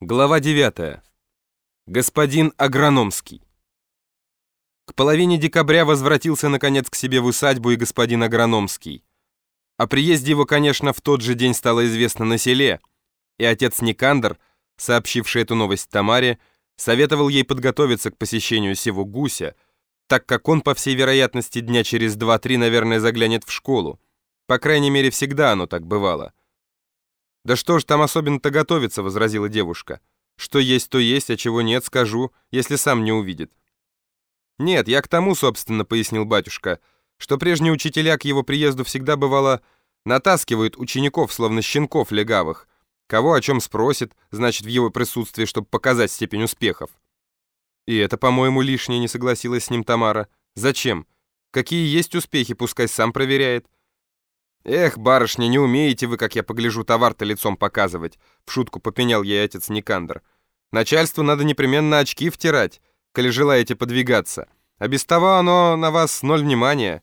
Глава 9. Господин Агрономский. К половине декабря возвратился наконец к себе в усадьбу и господин Агрономский. О приезде его, конечно, в тот же день стало известно на селе, и отец Никандр, сообщивший эту новость Тамаре, советовал ей подготовиться к посещению сего гуся, так как он, по всей вероятности, дня через два-три, наверное, заглянет в школу. По крайней мере, всегда оно так бывало. «Да что ж там особенно-то готовиться?» — возразила девушка. «Что есть, то есть, а чего нет, скажу, если сам не увидит». «Нет, я к тому, собственно», — пояснил батюшка, что прежние учителя к его приезду всегда бывало натаскивают учеников, словно щенков легавых. Кого о чем спросит, значит, в его присутствии, чтобы показать степень успехов. И это, по-моему, лишнее, не согласилась с ним Тамара. Зачем? Какие есть успехи, пускай сам проверяет. «Эх, барышня, не умеете вы, как я погляжу, товар-то лицом показывать», — в шутку попенял ей отец Никандр. «Начальству надо непременно очки втирать, коли желаете подвигаться, а без того оно на вас ноль внимания».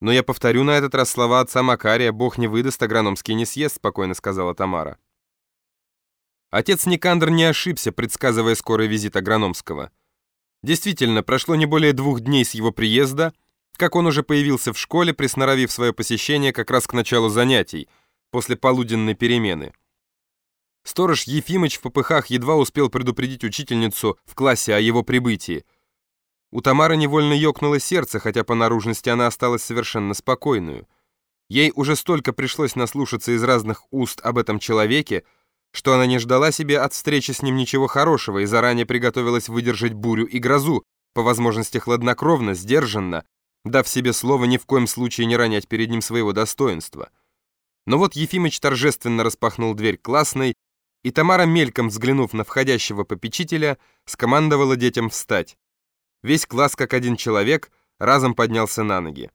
«Но я повторю на этот раз слова отца Макария, бог не выдаст, агрономский не съест», — спокойно сказала Тамара. Отец Никандр не ошибся, предсказывая скорый визит агрономского. Действительно, прошло не более двух дней с его приезда — как он уже появился в школе, присноровив свое посещение как раз к началу занятий, после полуденной перемены. Сторож Ефимыч в попыхах едва успел предупредить учительницу в классе о его прибытии. У Тамары невольно ёкнуло сердце, хотя по наружности она осталась совершенно спокойную. Ей уже столько пришлось наслушаться из разных уст об этом человеке, что она не ждала себе от встречи с ним ничего хорошего и заранее приготовилась выдержать бурю и грозу, по возможности хладнокровно, сдержанно, дав себе слово ни в коем случае не ронять перед ним своего достоинства. Но вот Ефимыч торжественно распахнул дверь классной, и Тамара, мельком взглянув на входящего попечителя, скомандовала детям встать. Весь класс, как один человек, разом поднялся на ноги.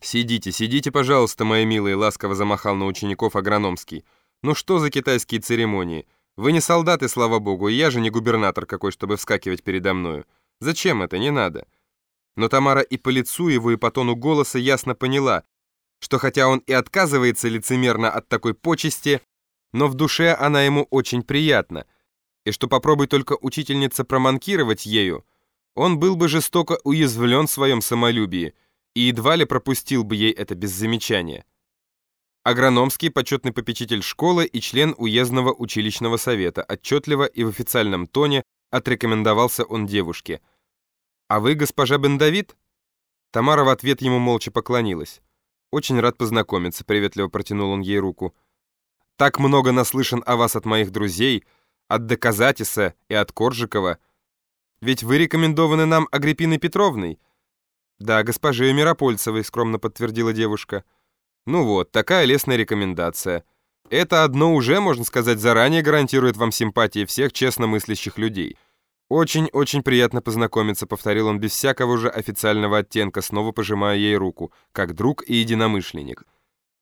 «Сидите, сидите, пожалуйста, мои милые», — ласково замахал на учеников агрономский. «Ну что за китайские церемонии? Вы не солдаты, слава богу, и я же не губернатор какой, чтобы вскакивать передо мною. Зачем это? Не надо. Но Тамара и по лицу его, и по тону голоса ясно поняла, что хотя он и отказывается лицемерно от такой почести, но в душе она ему очень приятна, и что попробуй только учительница проманкировать ею, он был бы жестоко уязвлен в своем самолюбии и едва ли пропустил бы ей это без замечания. Агрономский почетный попечитель школы и член уездного училищного совета отчетливо и в официальном тоне отрекомендовался он девушке – «А вы, госпожа Бендавид?» Тамара в ответ ему молча поклонилась. «Очень рад познакомиться», — приветливо протянул он ей руку. «Так много наслышан о вас от моих друзей, от Доказатиса и от Коржикова. Ведь вы рекомендованы нам Агриппиной Петровной?» «Да, госпоже Миропольцевой», — скромно подтвердила девушка. «Ну вот, такая лестная рекомендация. Это одно уже, можно сказать, заранее гарантирует вам симпатии всех честно мыслящих людей». «Очень-очень приятно познакомиться», — повторил он без всякого же официального оттенка, снова пожимая ей руку, как друг и единомышленник.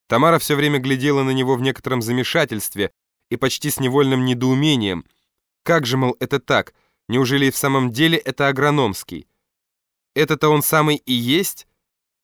Тамара все время глядела на него в некотором замешательстве и почти с невольным недоумением. Как же, мол, это так? Неужели и в самом деле это агрономский? Это-то он самый и есть?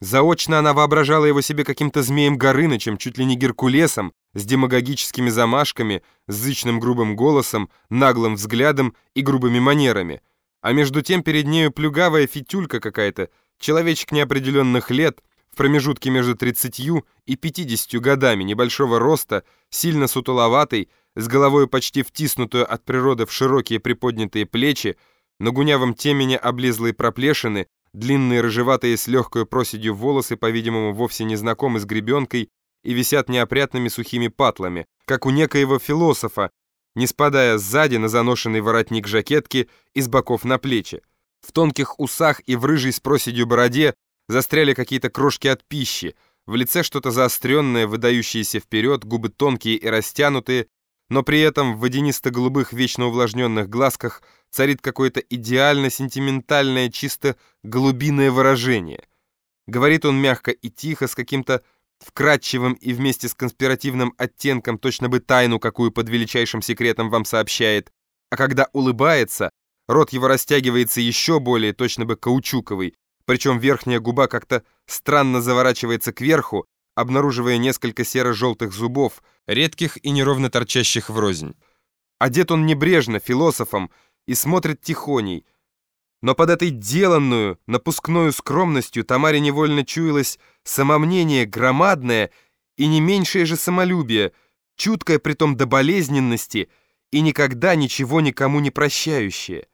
Заочно она воображала его себе каким-то змеем Горынычем, чуть ли не Геркулесом, с демагогическими замашками, зычным грубым голосом, наглым взглядом и грубыми манерами. А между тем перед нею плюгавая фитюлька какая-то, человечек неопределенных лет, в промежутке между 30 и 50 годами, небольшого роста, сильно сутуловатый, с головой почти втиснутую от природы в широкие приподнятые плечи, на гунявом темени облезлые проплешины, Длинные рыжеватые с легкой проседью волосы, по-видимому, вовсе не знакомы с гребенкой и висят неопрятными сухими патлами, как у некоего философа, не спадая сзади на заношенный воротник жакетки и с боков на плечи. В тонких усах и в рыжей с проседью бороде застряли какие-то крошки от пищи, в лице что-то заостренное, выдающееся вперед, губы тонкие и растянутые, но при этом в водянисто-голубых вечно увлажненных глазках царит какое-то идеально сентиментальное, чисто голубиное выражение. Говорит он мягко и тихо, с каким-то вкрадчивым и вместе с конспиративным оттенком точно бы тайну, какую под величайшим секретом вам сообщает, а когда улыбается, рот его растягивается еще более, точно бы каучуковый, причем верхняя губа как-то странно заворачивается кверху, обнаруживая несколько серо-желтых зубов, редких и неровно торчащих врознь. Одет он небрежно, философом, и смотрит тихоней. Но под этой деланную, напускную скромностью Тамаре невольно чуялось самомнение громадное и не меньшее же самолюбие, чуткое притом до болезненности и никогда ничего никому не прощающее.